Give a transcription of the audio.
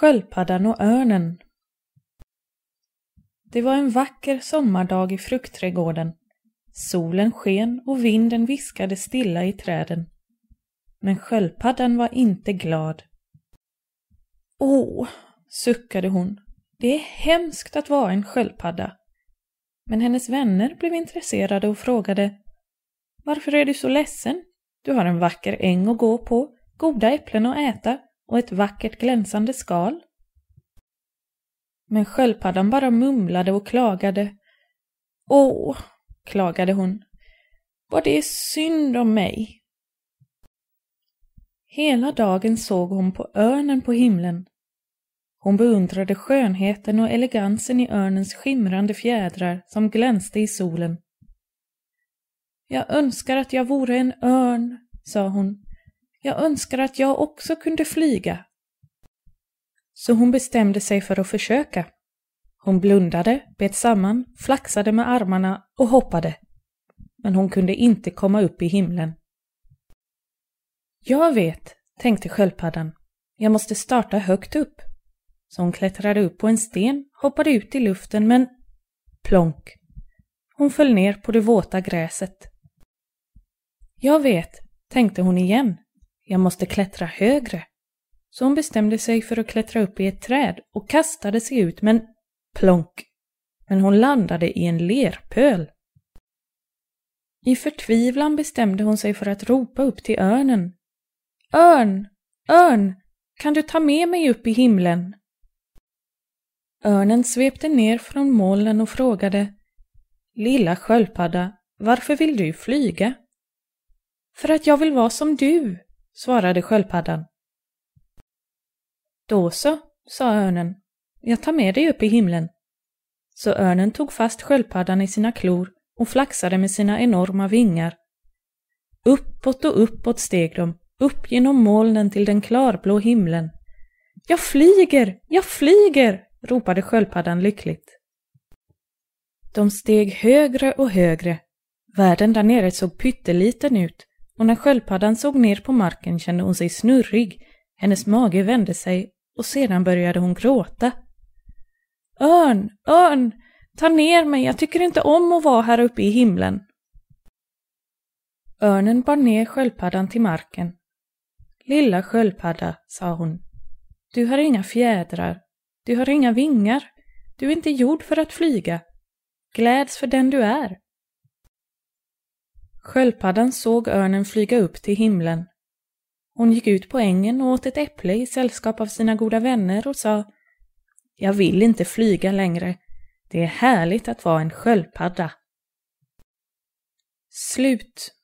Sköldpaddan och örnen Det var en vacker sommardag i fruktträdgården. Solen sken och vinden viskade stilla i träden. Men sköldpaddan var inte glad. Åh, suckade hon. Det är hemskt att vara en sköldpadda. Men hennes vänner blev intresserade och frågade Varför är du så ledsen? Du har en vacker äng att gå på, goda äpplen att äta och ett vackert glänsande skal. Men sköldpaddan bara mumlade och klagade. Åh, klagade hon, vad det är synd om mig. Hela dagen såg hon på örnen på himlen. Hon beundrade skönheten och elegansen i örnens skimrande fjädrar som glänste i solen. Jag önskar att jag vore en örn, sa hon. Jag önskar att jag också kunde flyga. Så hon bestämde sig för att försöka. Hon blundade, bet samman, flaxade med armarna och hoppade. Men hon kunde inte komma upp i himlen. Jag vet, tänkte sköldpaddan. Jag måste starta högt upp. Så hon klättrade upp på en sten, hoppade ut i luften, men plonk. Hon föll ner på det våta gräset. Jag vet, tänkte hon igen. Jag måste klättra högre. Så hon bestämde sig för att klättra upp i ett träd och kastade sig ut, men plonk. Men hon landade i en lerpöl. I förtvivlan bestämde hon sig för att ropa upp till örnen. Örn! Örn! Kan du ta med mig upp i himlen? Örnen svepte ner från molnen och frågade Lilla sköldpadda, varför vill du flyga? För att jag vill vara som du, svarade sköldpaddan. Då så, sa örnen. Jag tar med dig upp i himlen. Så örnen tog fast sköldpaddan i sina klor och flaxade med sina enorma vingar. Uppåt och uppåt steg de, upp genom molnen till den klarblå himlen. Jag flyger, jag flyger, ropade sköldpaddan lyckligt. De steg högre och högre. Världen där nere såg pytteliten ut och när sköldpaddan såg ner på marken kände hon sig snurrig, hennes mage vände sig och sedan började hon gråta. Örn, örn, ta ner mig, jag tycker inte om att vara här uppe i himlen. Örnen bar ner sköldpaddan till marken. Lilla sköldpadda, sa hon, du har inga fjädrar, du har inga vingar, du är inte gjord för att flyga. Gläds för den du är. Sköldpaddan såg örnen flyga upp till himlen. Hon gick ut på ängen och åt ett äpple i sällskap av sina goda vänner och sa Jag vill inte flyga längre. Det är härligt att vara en sköldpadda. Slut